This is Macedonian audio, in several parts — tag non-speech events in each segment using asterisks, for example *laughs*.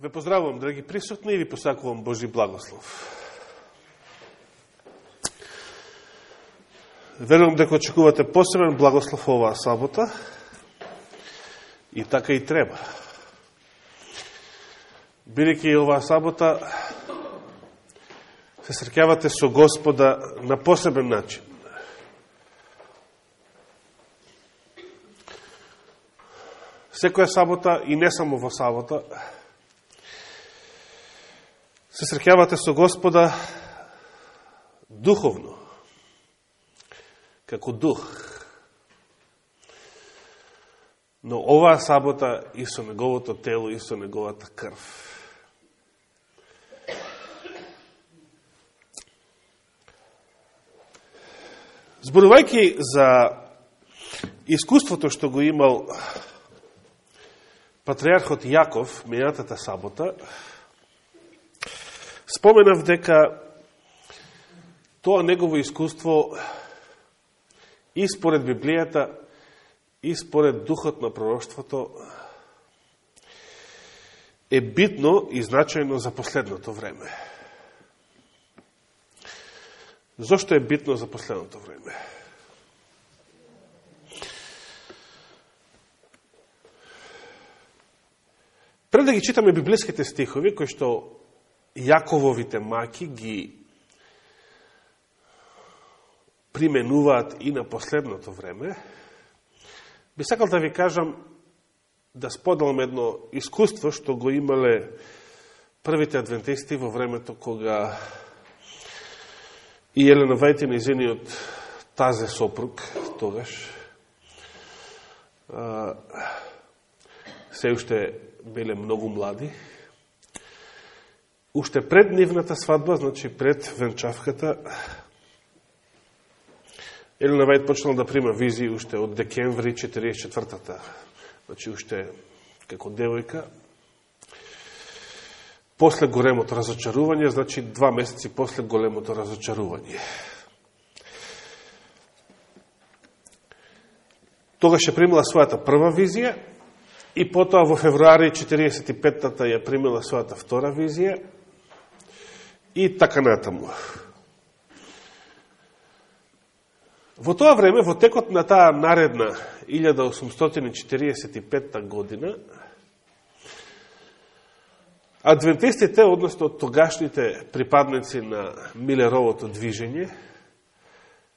Ве поздравувам, драги присутни, и ви посакувам Божи благослов. Верувам дека очекувате посебен благослов оваа сабота и така и треба. Бидеќи оваа сабота се срекјавате со Господа на посебен начин. Секоја сабота и не само во сабота се срекјавате со Господа духовно, како дух. Но оваа сабота и со неговото тело, и со неговата крв. Зборувајќи за искуството што го имал патриархот Јаков мејатата сабота, Споменав дека тоа негово искуство и според Библијата, и според духот на пророќството е битно и значајно за последното време. Зошто е битно за последното време? Пред да ги читаме библиските стихови, кои што Јакововите маки ги применуваат и на последното време, би сакал да ви кажам да споделам едно искуство што го имале првите адвентисти во времето кога и Елена Вајтин и зениот тазе сопруг тогаш се уште биле многу млади уште пред нивната свадба, значи пред венчавката, Елена Вајд почнала да прима визии уште од декември 44-та, значи уште како девојка. После големото разочарување, значи два месеци после големото разочарување. Тогаш ја примила својата прва визија и потоа во февруари 45-та ја примила својата втора визија и така натаму. Во тоа време, во текот на таа наредна 1845 година, адвентистите, односно тогашните припадници на Милеровото движење,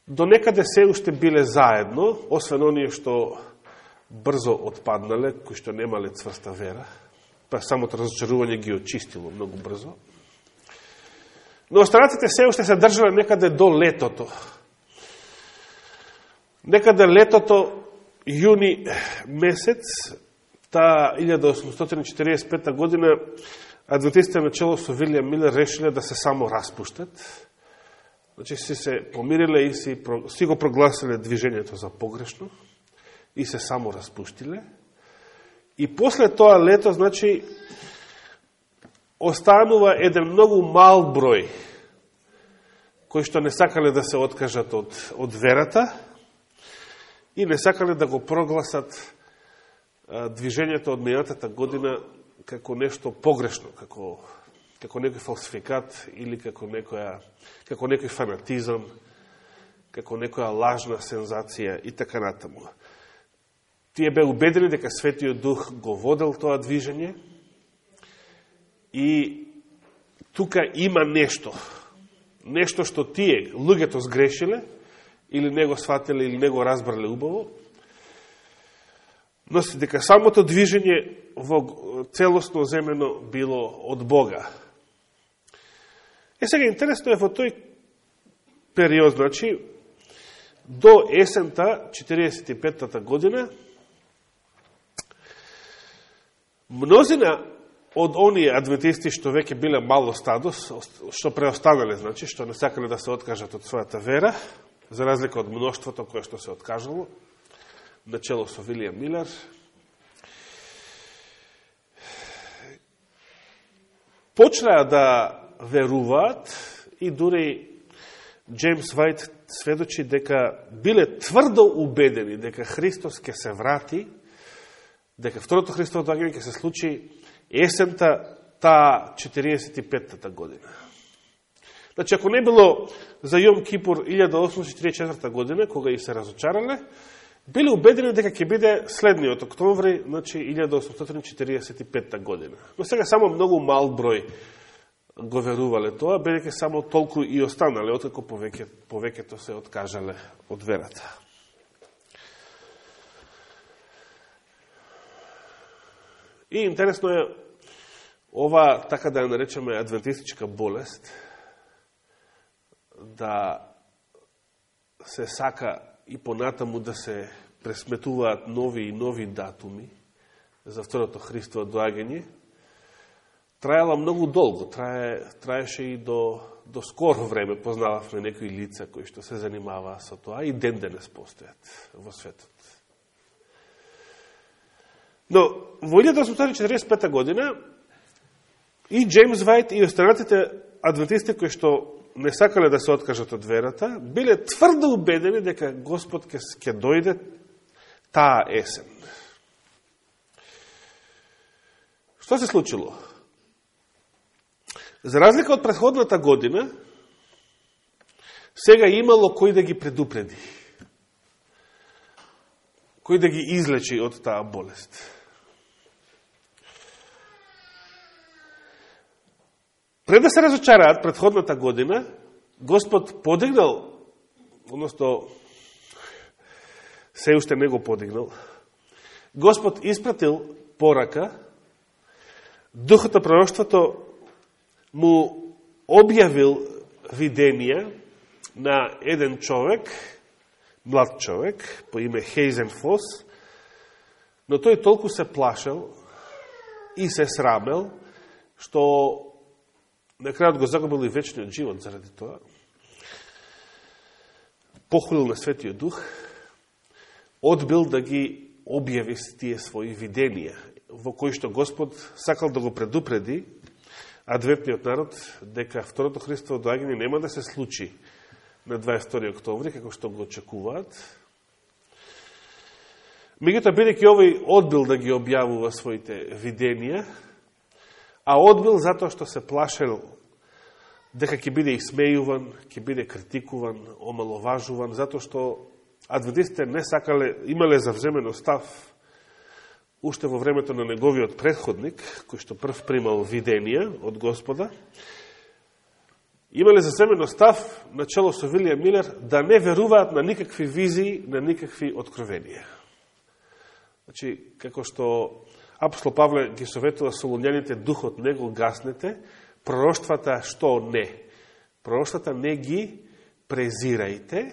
до некаде се уште биле заедно, освен оние што брзо отпаднале, кои што немале цврста вера, па самото разочарување ги очистило многу брзо. Но останатите се уште се држале некаде до летото. Некаде летото, јуни месец, та 1845 година, адвентистите начало со Вилијам Милер решиле да се само распуштат. Значи си се помириле и си, си го прогласиле движењето за погрешно и се само распуштиле. И после тоа лето, значи, останува еден многу мал број кои што не сакале да се откажат од, од верата и не сакале да го прогласат а, движењето од мејатата година како нешто погрешно, како, како некој фалсификат или како, некоја, како некој фанатизам, како некоја лажна сензација и така натаму. Тие бе убедени дека Светиот Дух го водел тоа движење, И тука има нешто. Нешто што тие, луѓето сгрешиле, или не го сватиле, или не го разбрале убаво, но се дека самото движење во целосно земено било од Бога. Е сега интересно е во тој период, значи, до есента, 45-та година, мнозина од оние адвентисти што веќе биле мало стадо, што преостанале, значи, што не сакале да се откажат од својата вера, за разлика од мноштвото кое што се откажало, начело со Вилијам Милер, почнаа да веруваат и дури Джеймс Вајт сведочи дека биле тврдо убедени дека Христос ќе се врати, дека второто Христово доаѓање ќе се случи есента таа 45-та година. Значи, ако не било за Јом Кипур 1844 година, кога и се разочарале, биле убедени дека ќе биде следниот октомври, значи 1845 година. Но сега само многу мал број го верувале тоа, бидејќи само толку и останале, откако повеќе, повеќето се откажале од верата. И интересно е, ова, така да ја наречеме, адвентистичка болест, да се сака и понатаму да се пресметуваат нови и нови датуми за второто Христово доагање, траела многу долго, трае, траеше и до, до скоро време, познававме некои лица кои што се занимаваа со тоа и ден денес постојат во светот. Но во 1845 година и Джеймс Вајт и останатите адвентисти кои што не сакале да се откажат од верата, биле тврдо убедени дека Господ ќе, ќе дојде таа есен. Што се случило? За разлика од предходната година, сега имало кој да ги предупреди. Кој да ги излечи од таа болест. Пред да се разочараат предходната година, Господ подигнал, односто се уште не го подигнал, Господ испратил порака, Духот на пророќството му објавил виденија на еден човек, млад човек, по име Хейзен Фос, но тој толку се плашел и се срамел, што на крајот го загубил и вечниот живот заради тоа. Похулил на Светиот Дух, одбил да ги објави тие своји виденија, во кои што Господ сакал да го предупреди адвертниот народ дека второто Христово доаѓање нема да се случи на 22 октомври, како што го очекуваат. Меѓутоа, бидеќи овој одбил да ги објавува своите виденија, а одбил затоа што се плашел дека ќе биде исмејуван, ќе биде критикуван, омаловажуван, затоа што адвентистите не сакале, имале завземено став уште во времето на неговиот предходник, кој што прв примал виденија од Господа, имале завземено став на чело со Вилија Милер да не веруваат на никакви визии, на никакви откровенија. Значи, како што апостол Павле ги советува солуњаните, духот не го гаснете, пророштвата што не. Пророштвата не ги презирајте,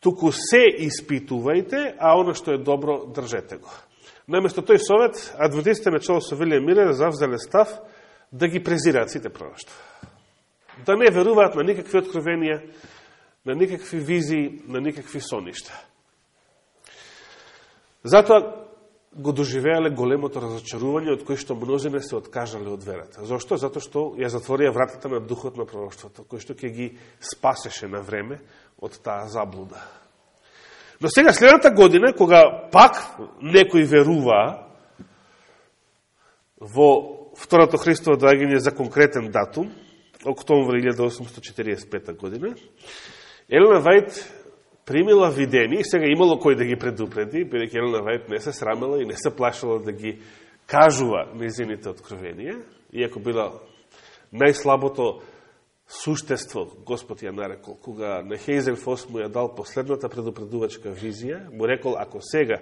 туку се испитувајте, а оно што е добро, држете го. Наместо тој совет, адвентистите начало со Вилија Милер завзеле став да ги презираат сите пророштва. Да не веруваат на никакви откровенија, на никакви визии, на никакви соништа. Затоа го доживеале големото разочарување од кој што мнозине се откажале од верата. Зошто? Зато што ја затворија вратата на духот на пророќството, кој што ќе ги спасеше на време од таа заблуда. Но сега, следната година, кога пак некои веруваа во второто Христово доаѓање за конкретен датум, октомври 1845 година, Елена Вајт примила видени, и сега имало кој да ги предупреди, бидеќи Елена Вајт не се срамела и не се плашала да ги кажува незините откровенија, иако била најслабото суштество, Господ ја нарекол, кога на Хейзен Фос му ја дал последната предупредувачка визија, му рекол, ако сега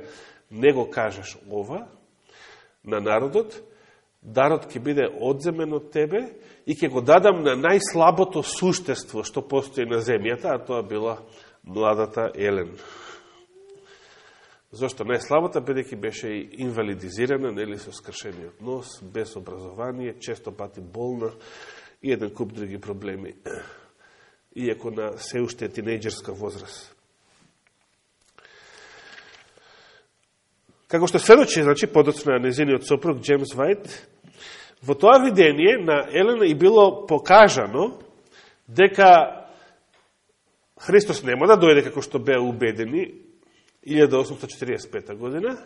не го кажеш ова на народот, дарот ќе биде одземен од тебе и ќе го дадам на најслабото суштество што постои на земјата, а тоа била младата Елен. Зошто најслабата, бидејќи беше и инвалидизирана, нели со скршениот нос, без образование, често пати болна и еден куп други проблеми, *clears throat* иако на се уште тинејджерска возраст. Како што сведочи, значи, подоцна незиниот сопруг Джеймс Вајт, во тоа видение на Елена и било покажано дека Христос нема да дојде како што беа убедени 1845 година,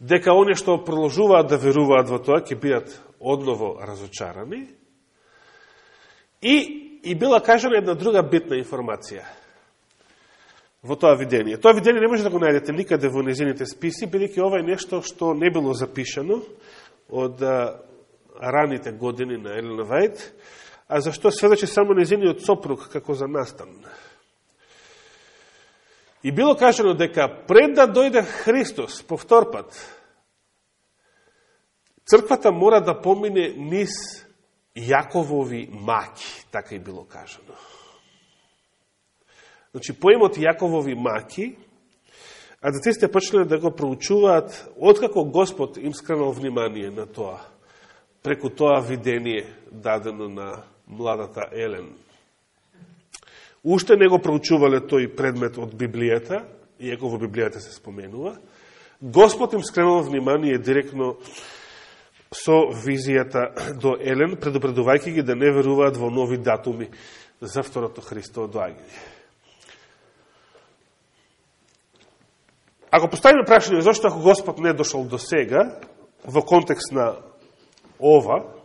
дека оние што продолжуваат да веруваат во тоа ќе бидат одново разочарани. И, и била кажана една друга битна информација во тоа видение. Тоа видение не може да го најдете никаде во незините списи, бидејќи ова е нешто што не било запишано од раните години на Елена Вајд, а зашто сведочи само незиниот сопруг како за настан. И било кажено дека пред да дојде Христос повтор пат, црквата мора да помине низ Јаковови маки, така и било кажено. Значи, поемот Јаковови маки, а деците почнале да го проучуваат откако Господ им скренал внимание на тоа, преку тоа видение дадено на младата Елен. Уште не го проучувале тој предмет од Библијата, иако во Библијата се споменува, Господ им скренал внимание директно со визијата до Елен, предупредувајќи ги да не веруваат во нови датуми за второто Христово доаѓање. Ако поставиме прашање зашто ако Господ не дошол до сега, во контекст на ова,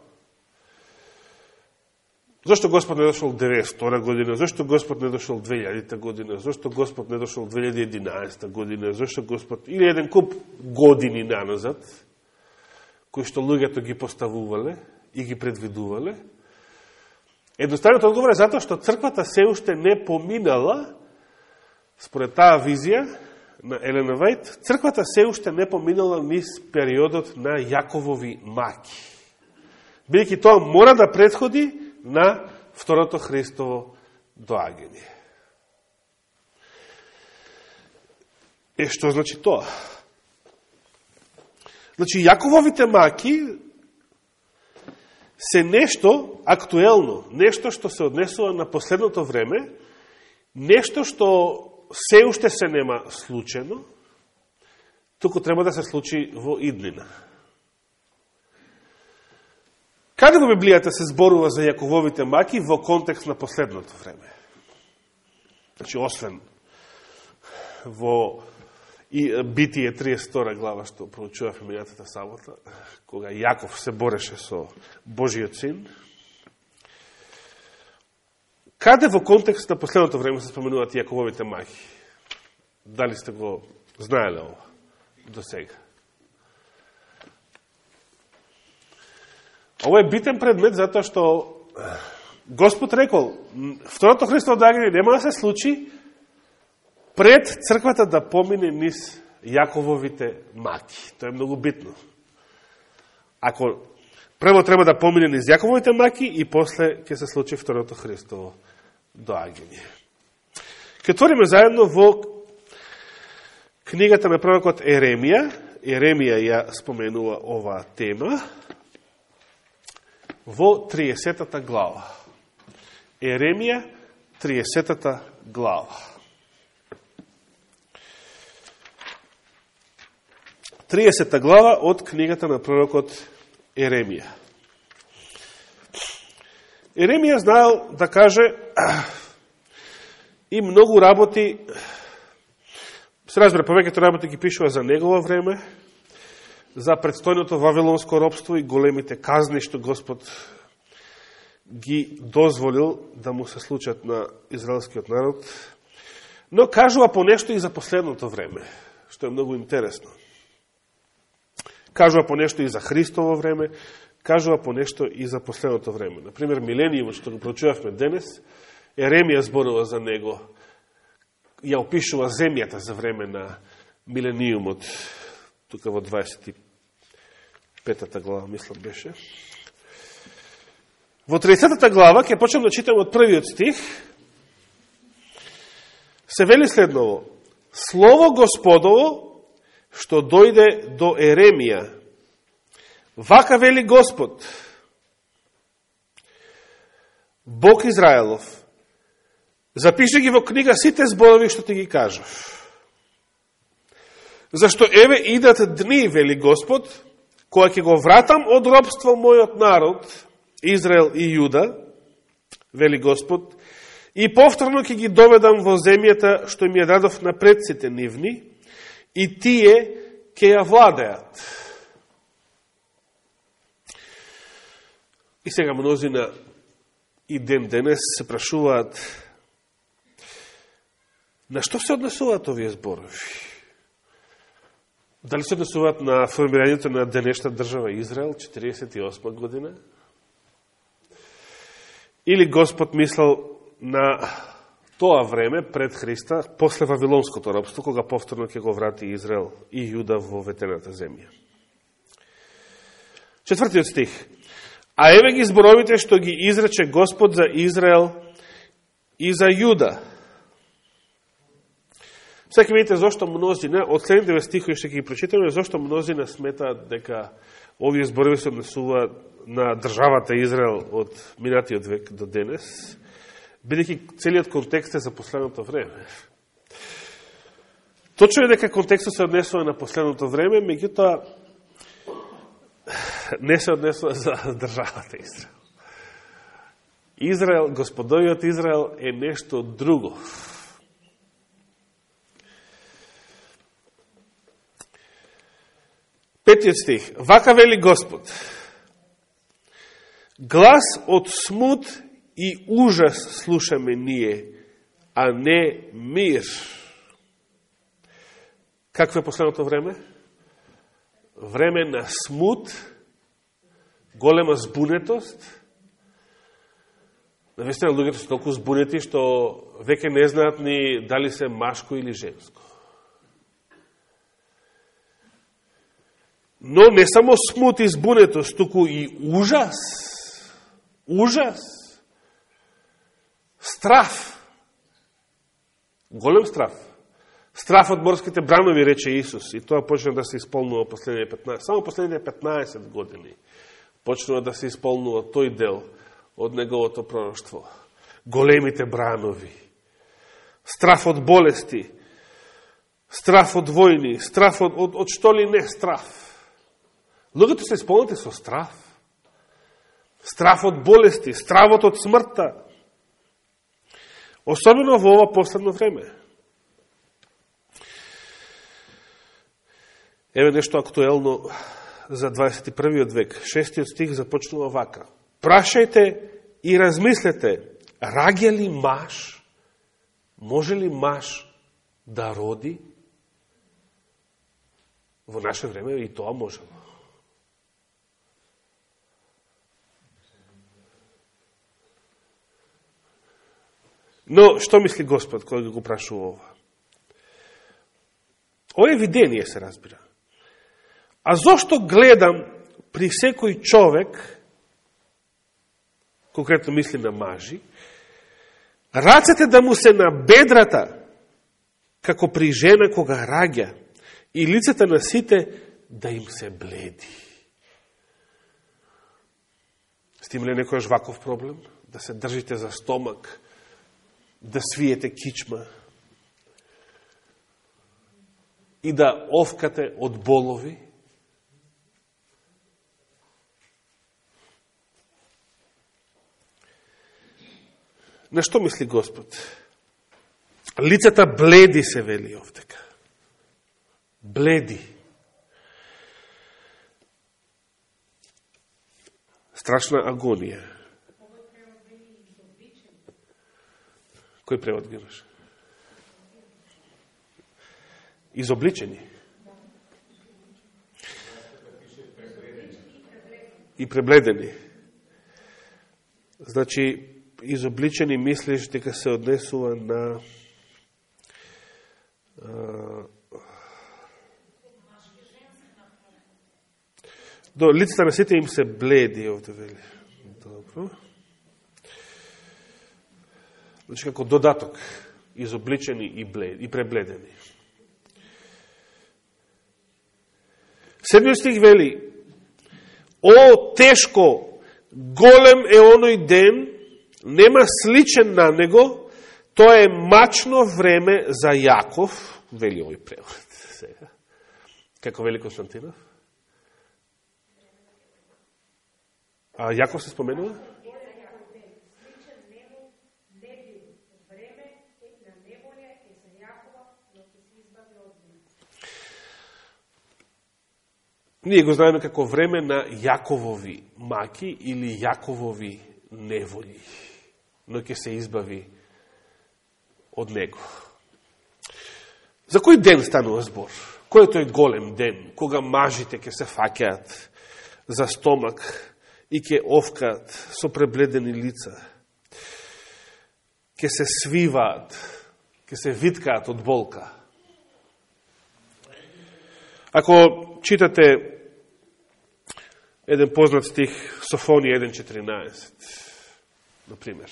зашто Господ не дошол 902 година, зашто Господ не дошол 2000 година, зашто Господ не дошол 2011 година, зашто Господ, или еден куп години наназад, кои што луѓето ги поставувале и ги предвидувале, едноставниот одговор е затоа што црквата се уште не поминала, според таа визија, на Елена Вајт, црквата се уште не поминала низ периодот на Јаковови маки. Бидеќи тоа мора да предходи на второто Христово доаѓање. Е, што значи тоа? Значи, Јакововите маки се нешто актуелно, нешто што се однесува на последното време, нешто што се уште се нема случено, туку треба да се случи во иднина. Каде во Библијата се зборува за Јакововите маки во контекст на последното време? Значи, освен во и Битие 32 глава, што проучувавме минатата сабота, кога Јаков се бореше со Божиот син, Каде во контекст на последното време се споменуваат Јакововите маки? Дали сте го знаеле ова до сега? Ово е битен предмет затоа што э, Господ рекол, второто Христово дагање нема да се случи пред црквата да помине низ Јакововите маки. Тоа е многу битно. Ако прво треба да помине низ Јакововите маки и после ќе се случи второто Христово доаѓање. Ке твориме заедно во книгата на пророкот Еремија. Еремија ја споменува оваа тема во 30-та глава. Еремија, 30-та глава. 30 глава од книгата на пророкот Еремија. Еремија знаел да каже *clears throat* и многу работи, се разбира, повеќето работи ги пишува за негово време, за предстојното Вавилонско робство и големите казни што Господ ги дозволил да му се случат на израелскиот народ, но кажува по нешто и за последното време, што е многу интересно. Кажува по нешто и за Христово време, кажува по нешто и за последното време. Например, миленијумот што го прочувавме денес, Еремија зборува за него, ја опишува земјата за време на милениумот, тука во Петата глава, мислам, беше. Во 30-та глава, ќе почнем да читам од првиот стих, се вели следново, Слово Господово, што дојде до Еремија, Вака вели Господ, Бог Израелов, запиши ги во книга сите зборови што ти ги кажав. Зашто еве идат дни, вели Господ, која ќе го вратам од робство мојот народ, Израел и Јуда, вели Господ, и повторно ќе ги доведам во земјата што ми ја дадов на предците нивни, и тие ќе ја владеат. И сега мнозина и ден денес се прашуваат на што се однесуваат овие зборови? Дали се однесуваат на формирањето на денешна држава Израел, 48 година? Или Господ мислал на тоа време пред Христа, после Вавилонското рабство, кога повторно ќе го врати Израел и Јуда во ветената земја. Четвртиот стих. А еве ги зборовите што ги изрече Господ за Израел и за Јуда. Сега видите зошто мнозина, од следните стихови што ќе ги прочитаме, зошто мнозина сметаат дека овие зборови се однесуваат на државата Израел од минатиот век до денес, бидејќи целиот контекст е за последното време. Точно е дека контекстот се однесува на последното време, меѓутоа не се однесува за државата Израел. Израел, господовиот Израел е нешто друго. Петиот стих. Вака вели Господ. Глас од смут и ужас слушаме ние, а не мир. Какво е последното време? Време на смут, голема збунетост. Навистина, луѓето се толку збунети, што веќе не знаат ни дали се машко или женско. Но не само смут и збунетост, туку и ужас. Ужас. Страф. Голем страф. Страф од морските бранови, рече Исус. И тоа почна да се исполнува последните 15, само последните 15 години. Почнува да се исполнува тој дел од неговото пророќство. Големите бранови. Страф од болести. Страф од војни. Страф од, од, од што ли не страф. Луѓето се исполнети со страф. Страф од болести, стравот од смртта, Особено во ова последно време. Еве нешто актуелно за 21. век. Шестиот стих започнува вака. Прашајте и размислете, раѓа ли маж, може ли маж да роди? Во наше време и тоа можело. Но, што мисли Господ кој го прашува ова? Ова е видение, се разбира. А зошто гледам при секој човек, конкретно мисли на мажи, рацете да му се на бедрата, како при жена кога раѓа, и лицата на сите да им се бледи. Сте имали некојаш ваков проблем? Да се држите за стомак, да свиете кичма и да овкате од болови, На што мисли Господ? Лицата бледи се вели овдека. Бледи. Страшна агонија. Кој превод ги имаш? Изобличени. И пребледени. Значи, изобличени мислиш дека се однесува на До лицата на сите им се бледи овде вели. Добро. Значи, како додаток, изобличени и, блед, и пребледени. Седмиот стих вели, О, тешко, голем е оној ден, нема сличен на него, тоа е мачно време за Јаков, вели овој превод. *laughs* Сега. Како вели Константинов? А Јаков се споменува? Ние го знаеме како време на Јаковови маки или Јаковови неволи, но ќе се избави од него. За кој ден станува збор? Кој е тој голем ден, кога мажите ќе се факеат за стомак и ќе овкаат со пребледени лица? Ќе се свиваат, ќе се виткаат од болка. Ако читате еден познат стих, Софонија 1.14, например.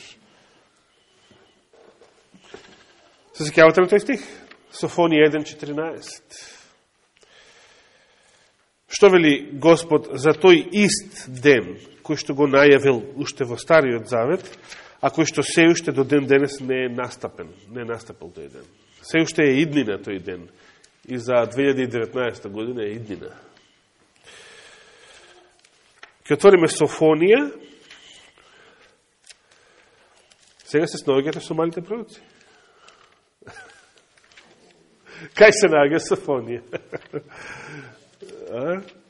Се секјавате на тој стих? Софонија 1.14. Што вели Господ за тој ист ден, кој што го најавил уште во Стариот Завет, а кој што се уште до ден денес не е настапен, не е настапил тој ден. Се уште е иднина тој ден. И за 2019 година е иднина. Ке отвориме Софонија. Сега се снаоѓате со малите пророци. *laughs* Кај се наѓа Софонија? *laughs*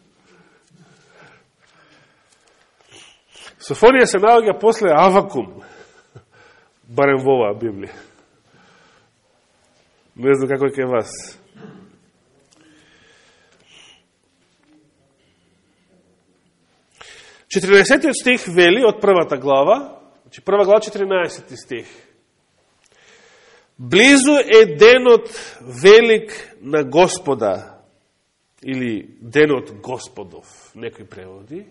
Софонија се наоѓа после Авакум, *laughs* барем во оваа Библија. Не знам како е ке вас. 14 стих вели од првата глава, значи прва глава 14 стих. Близу е денот велик на Господа, или денот Господов, некои преводи.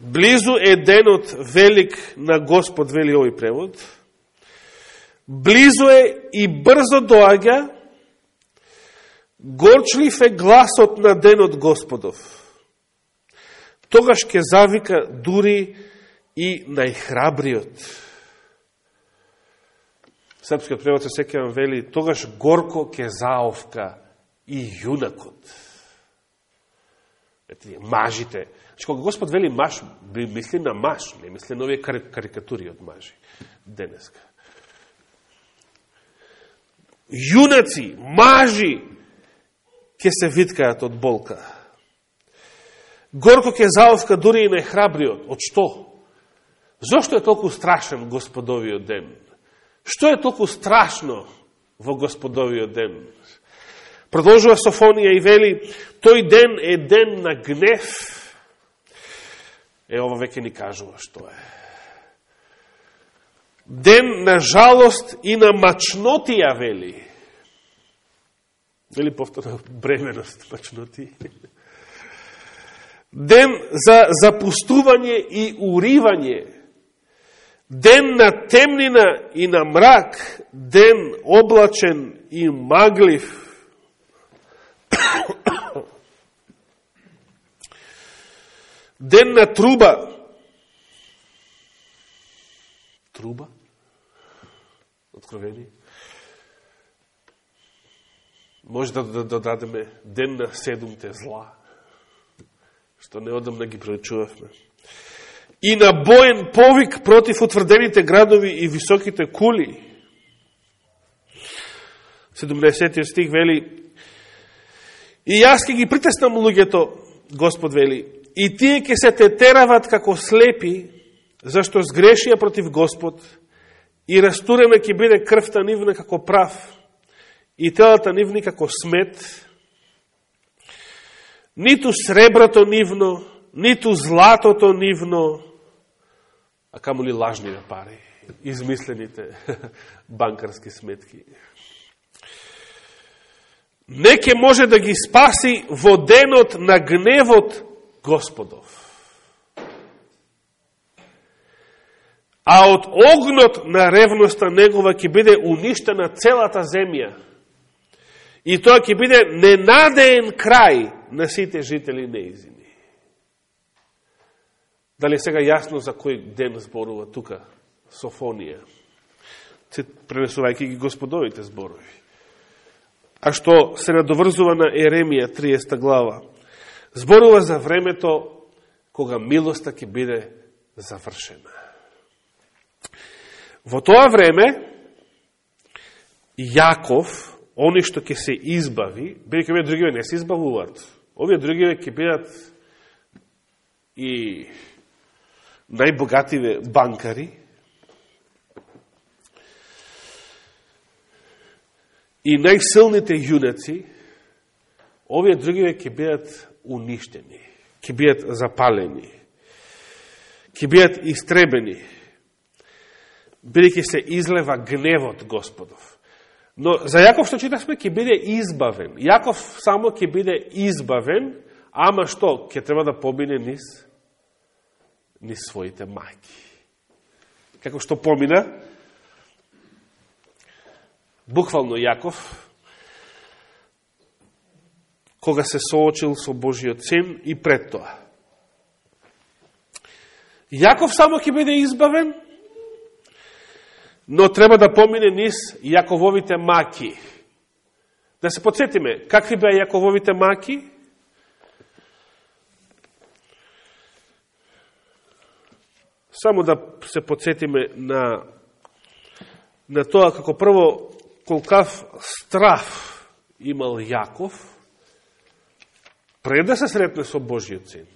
Близу е денот велик на Господ, вели овој превод. Близу е и брзо доаѓа, горчлив е гласот на денот Господов тогаш ќе завика дури и најхрабриот. Српскиот превод се секјам вели, тогаш горко ќе заовка и јунакот. Ете, мажите. Значи, кога Господ вели маж, мисли на маж, не мисли на овие карикатури од мажи денеска. Јунаци, мажи, ќе се виткаат од болка. Горко ќе заовка дури и најхрабриот. Од што? Зошто е толку страшен господовиот ден? Што е толку страшно во господовиот ден? Продолжува Софонија и вели, тој ден е ден на гнев. Е, ова веќе ни кажува што е. Ден на жалост и на мачнотија, вели. Вели повторно бременост, мачнотија *laughs* ден за запустување и уривање, ден на темнина и на мрак, ден облачен и маглив. *coughs* ден на труба. Труба? Откровение? Може да додадеме да ден на седумте зла што неодамна ги проучувавме. И на боен повик против утврдените градови и високите кули. 70 стих вели И јас ке ги притеснам луѓето, Господ вели, и тие ке се тетерават како слепи, зашто сгрешија против Господ, и растурена ке биде крвта нивна како прав, и телата нивни како смет, ниту среброто нивно, ниту златото нивно, а камо ли лажниве пари, измислените *laughs* банкарски сметки. Неке може да ги спаси во денот на гневот Господов. А од огнот на ревноста негова ќе биде уништена целата земја. И тоа ќе биде ненадеен крај на сите жители неизини. Дали сега јасно за кој ден зборува тука Софонија? Пренесувајќи ги господовите зборови. А што се надоврзува на Еремија 30 глава. Зборува за времето кога милоста ќе биде завршена. Во тоа време Јаков, они што ќе се избави, бидејќи овие другиве не се избавуваат. Овие другиве ќе бидат и најбогативе банкари, и најсилните јунаци, овие другиве ќе бидат уништени, ќе бидат запалени, ќе бидат истребени, бидејќи се излева гневот Господов. Но за Јаков што читавме ќе биде избавен. Јаков само ќе биде избавен, ама што ќе треба да помине низ низ своите мајки. Како што помина, буквално Јаков, кога се соочил со Божиот син и пред тоа. Јаков само ќе биде избавен, но треба да помине низ Јакововите маки. Да се подсетиме, какви беа Јакововите маки? Само да се подсетиме на, на тоа како прво колкав страф имал Јаков пред да се сретне со Божиот син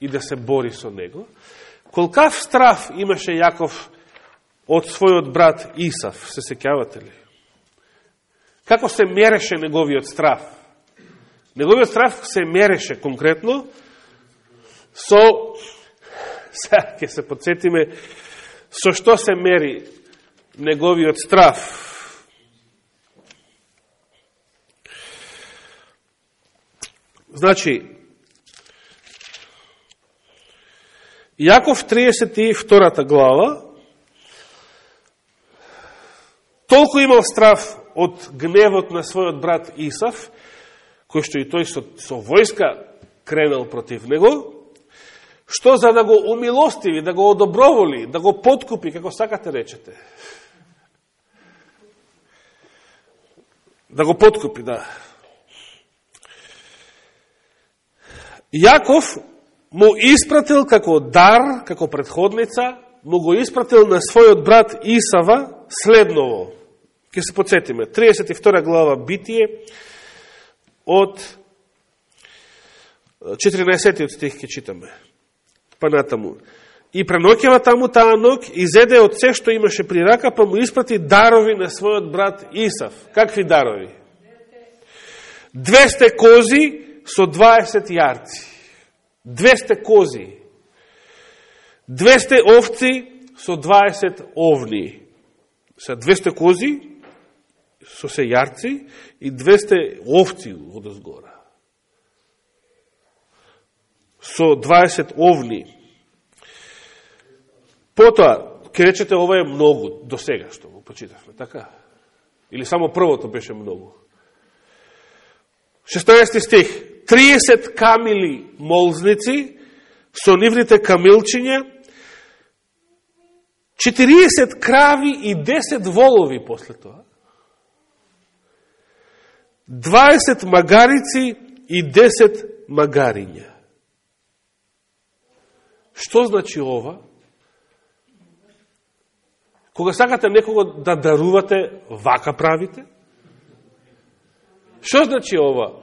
и да се бори со него, колкав страф имаше Јаков од својот брат Исав, се секјавате ли? Како се мереше неговиот страф? Неговиот страф се мереше конкретно со, *laughs* сега ќе се подсетиме, со што се мери неговиот страф? Значи, Јаков 32 глава, толку имал страф од гневот на својот брат Исав, кој што и тој со, со војска кренал против него, што за да го умилостиви, да го одоброволи, да го подкупи, како сакате речете. Да го подкупи, да. Јаков му испратил како дар, како предходница, му го испратил на својот брат Исава следново. Ке се подсетиме. 32 глава Битие од 14 стих ке читаме. Па натаму. И преноќева таму таа ног, изеде од се што имаше при рака, па му испрати дарови на својот брат Исав. Какви дарови? 200 кози, со 20 јарци. 200 кози. 200 овци со 20 овни. Са 200 кози со се јарци и 200 овци од озгора. Со 20 овни. Потоа, ке речете, ова е многу до сега што го почитавме, така? Или само првото беше многу? 16 стих. 30 камили молзници со нивните камилчиња, 40 крави и 10 волови после тоа, 20 магарици и 10 магариња. Што значи ова? Кога сакате некого да дарувате, вака правите? Што значи ова?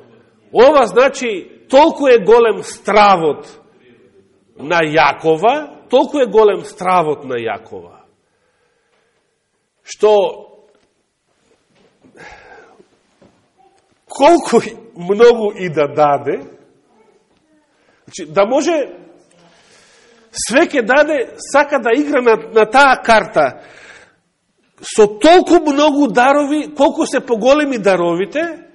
Ова значи толку е голем стравот на Јакова, толку е голем стравот на Јакова, што колку многу и да даде, значи, да може све ке даде, сака да игра на, на таа карта, со толку многу дарови, колку се поголеми даровите,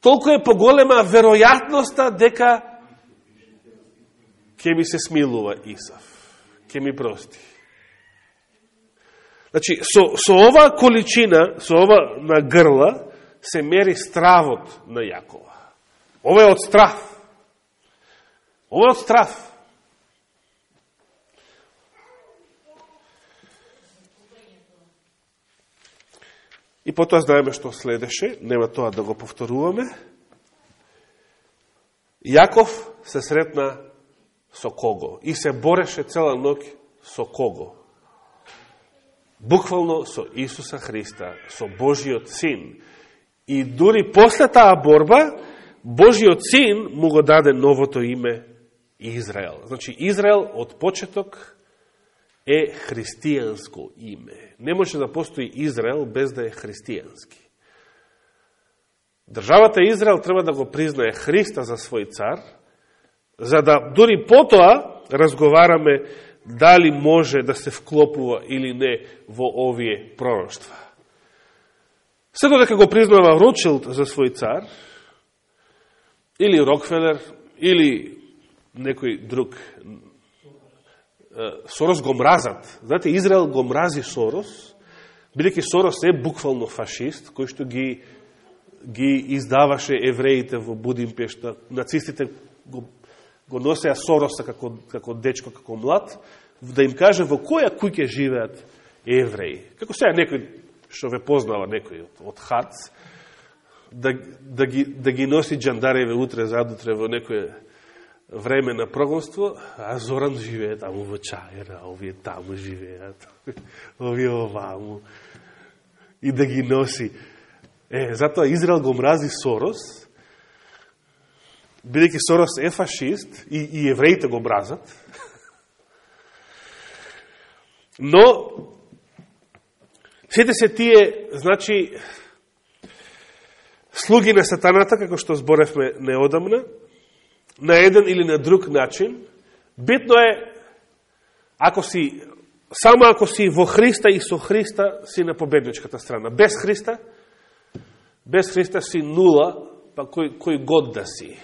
толку е поголема веројатноста дека ќе ми се смилува Исав, ќе ми прости. Значи, со, со ова количина, со ова на грла, се мери стравот на Јакова. Ова е од страв. Ова е од страв. И потоа знаеме што следеше, нема тоа да го повторуваме. Јаков се сретна со кого и се бореше цела ноќ со кого? Буквално со Исуса Христа, со Божиот Син. И дури после таа борба, Божиот син му го даде новото име Израел. Значи, Израел од почеток е христијанско име. Не може да постои Израел без да е христијански. Државата Израел треба да го признае Христа за свој цар, за да дури потоа разговараме дали може да се вклопува или не во овие пророќства. Се додека го признава Ротшилд за свој цар, или Рокфелер, или некој друг. Сорос го мразат. Знаете, Израел го мрази Сорос, бидеќи Сорос е буквално фашист, кој што ги, ги издаваше евреите во Будимпешта. Нацистите го, го носеа Сороса како, како дечко, како млад, да им каже во која куќе живеат евреи. Како сега некој што ве познава некој од, од Хац, да, да, ги, да ги носи джандареве утре, задутре во некој време на прогонство, а Зоран живее таму во Чајера, овие таму живеат, *laughs* овие оваму, и да ги носи. Е, затоа Израел го мрази Сорос, бидејќи Сорос е фашист и, и евреите го мразат, но сите се тие, значи, слуги на сатаната, како што зборевме неодамна, на еден или на друг начин, битно е, ако си, само ако си во Христа и со Христа, си на победничката страна. Без Христа, без Христа си нула, па кој, кој год да си.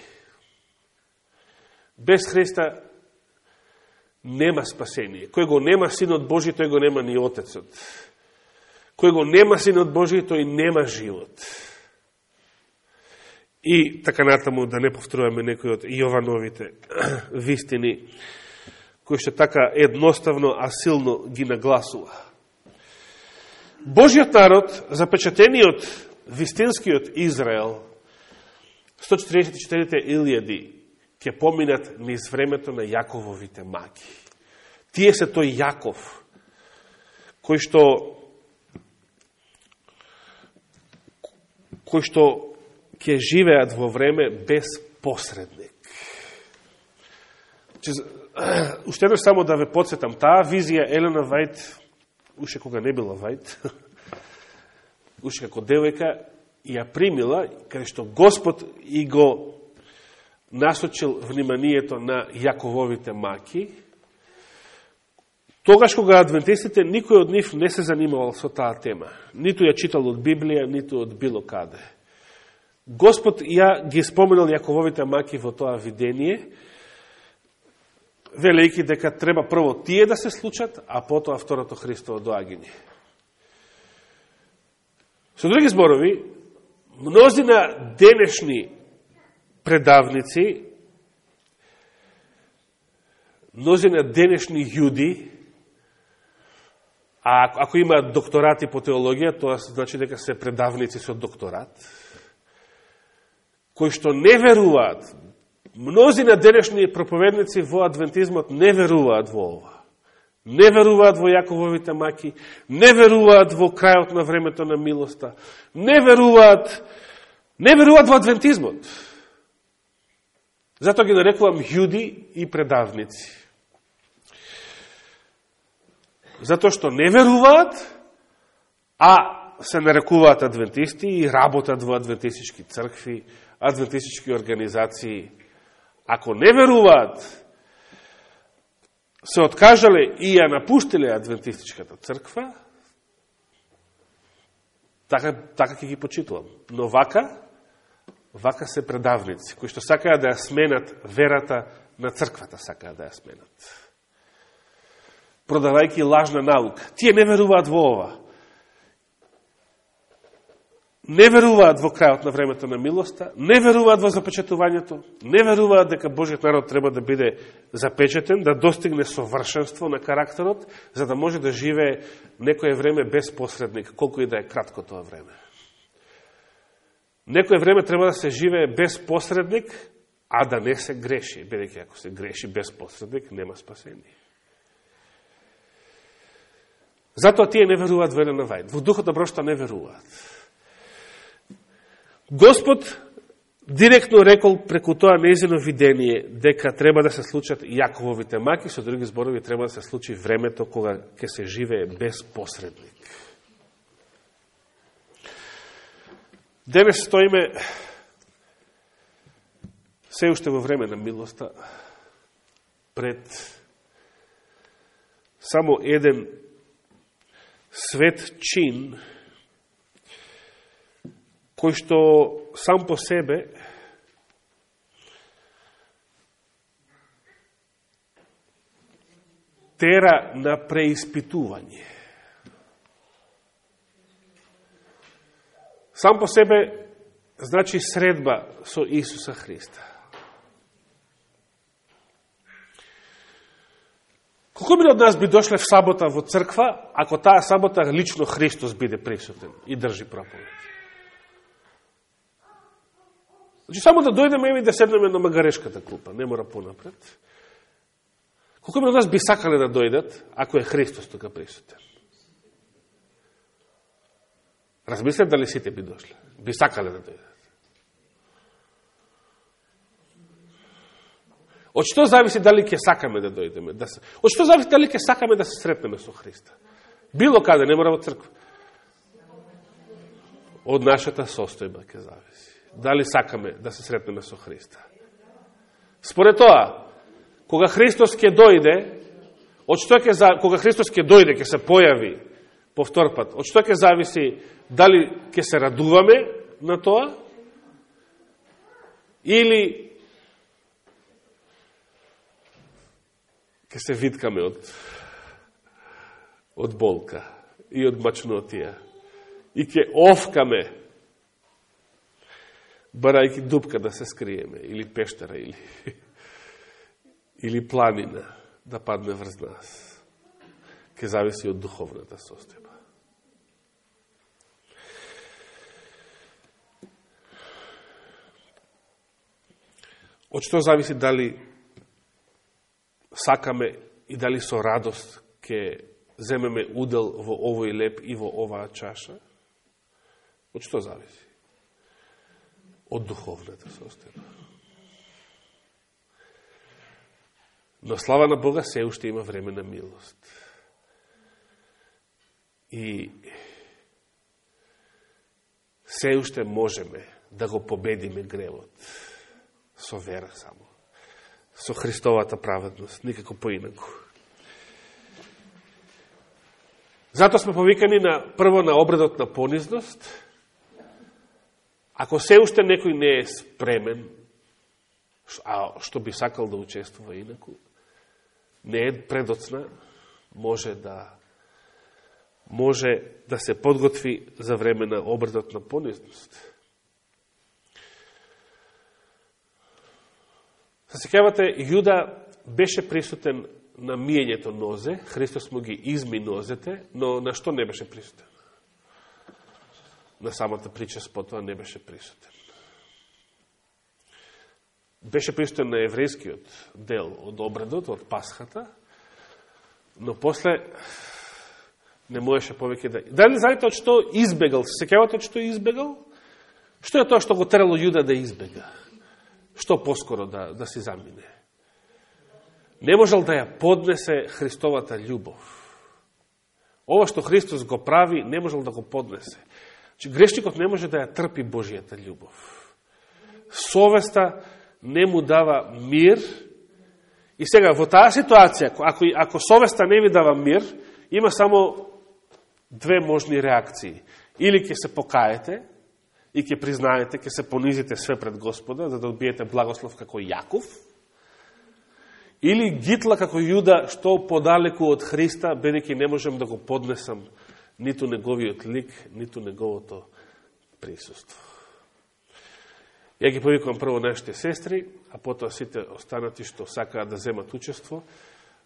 Без Христа нема спасение. Кој го нема Синот Божи, тој го нема ни Отецот. Кој го нема Синот Божи, тој нема живот. И така натаму да не повторуваме некои од Јовановите *clears throat* вистини, кои што така едноставно, а силно ги нагласува. Божиот народ, запечатениот вистинскиот Израел, 144 илјади, ќе поминат низ времето на Јакововите маги. Тие се тој Јаков, кој што кои што ќе живеат во време без посредник. *clears throat* Уште едно само да ве подсетам, таа визија Елена Вајт, уште кога не била Вајт, *laughs* уште како девојка, ја примила, каде што Господ и го насочил вниманието на Јакововите маки, тогаш кога адвентистите, никој од нив не се занимавал со таа тема. Ниту ја читал од Библија, ниту од било каде. Господ ја ги споменал Јакововите маки во тоа видение, велејки дека треба прво тие да се случат, а потоа второто Христово доаѓање. Со други зборови, мнозина денешни предавници, мнозина денешни јуди, а ако има докторати по теологија, тоа значи дека се предавници со докторат, кои што не веруваат, мнозина денешни проповедници во адвентизмот не веруваат во ова. Не веруваат во Јакововите маки, не веруваат во крајот на времето на милоста, не веруваат, не веруваат во адвентизмот. Затоа ги нарекувам јуди и предавници. Затоа што не веруваат, а се нарекуваат адвентисти и работат во адвентистички цркви, адвентистички организации. Ако не веруваат, се откажале и ја напуштиле адвентистичката црква, така, така ќе ги почитувам. Но вака, вака се предавници, кои што сакаат да ја сменат верата на црквата, сакаат да ја сменат. Продавајки лажна наука. Тие не веруваат во ова. Не веруваат во крајот на времето на милоста, не веруваат во запечатувањето, не веруваат дека Божиот народ треба да биде запечатен, да достигне совршенство на карактерот, за да може да живее некое време без посредник, колку и да е кратко тоа време. Некое време треба да се живее без посредник, а да не се греши, бидејќи ако се греши без посредник, нема спасение. Затоа тие не веруваат во Елена Вајд. Во духот на брошта не веруваат. Господ директно рекол преку тоа незино видение дека треба да се случат Јакововите маки, со други зборови треба да се случи времето кога ќе се живее без посредник. Денес стоиме се уште во време на милоста пред само еден свет чин кој што сам по себе тера на преиспитување. Сам по себе значи средба со Исуса Христа. Колку мили од нас би дошле в сабота во црква, ако таа сабота лично Христос биде присутен и држи проповед? Значи, само да дојдеме и да седнеме на магарешката клупа, не мора понапред. Колку мили од нас би сакале да дојдат, ако е Христос тука присутен? Размислете дали сите би дошле. Би сакале да дојдат. Од што зависи дали ќе сакаме да дојдеме? Да се... Од што зависи дали ќе сакаме да се сретнеме со Христа? Било каде, не мора во црква. Од нашата состојба ќе зависи. Дали сакаме да се сретнеме со Христа? Според тоа, кога Христос ќе дојде, од што ќе кога Христос ќе дојде, ќе се појави повтор пат, од што ќе зависи дали ќе се радуваме на тоа или ќе се виткаме од од болка и од мачнотија. И ќе овкаме барајки дупка да се скриеме или пештера или *laughs* или планина да падне врз нас. Ке зависи од духовната состојба. Од што зависи дали сакаме и дали со радост ќе земеме удел во овој леп и во оваа чаша? Од што зависи? Од духовната состојба. Но слава на Бога се уште има време на милост. И се уште можеме да го победиме гревот со вера само. Со Христовата праведност, никако поинаку. Зато сме повикани на прво на обредот на понизност. Ако се уште некој не е спремен, а што би сакал да учествува инаку, не е предоцна, може да може да се подготви за време на обредот на понизност. Се секавате, Јуда беше присутен на мијењето нозе, Христос му ги изми нозете, но на што не беше присутен? На самата прича с не беше присутен. Беше присутен на еврејскиот дел од обредот, од Пасхата, но после не можеше повеќе да... Дали знаете од што избегал? Се секавате од што избегал? Што е тоа што го терало Јуда да избега? Што поскоро да, да си замине. Не можел да ја поднесе Христовата љубов. Ова што Христос го прави, не можел да го поднесе. Че грешникот не може да ја трпи Божијата љубов. Совеста не му дава мир. И сега, во таа ситуација, ако, ако совеста не ви дава мир, има само две можни реакции. Или ќе се покаете, и ќе признаете, ќе се понизите све пред Господа, за да одбиете благослов како Јаков, или гитла како Јуда, што подалеку од Христа, бедеќи не можам да го поднесам ниту неговиот лик, ниту неговото присуство. Ја ги повикувам прво нашите сестри, а потоа сите останати што сакаат да земат учество,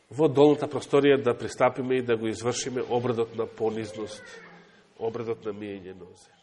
во долната просторија да пристапиме и да го извршиме обредот на понизност, обредот на мијење нозе.